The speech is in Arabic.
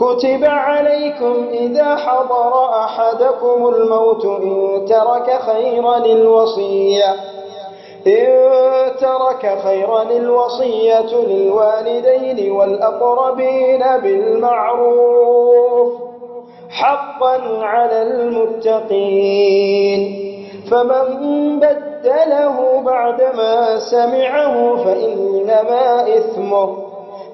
كتب عليكم إذا حضر أحدكم الموت إن ترك خيرا الوصية إن ترك خيرا الوصية للوالدين والأقربين بالمعروف حقا على المتقين. فمن بدله بعدما سمعه فإنما إثمه.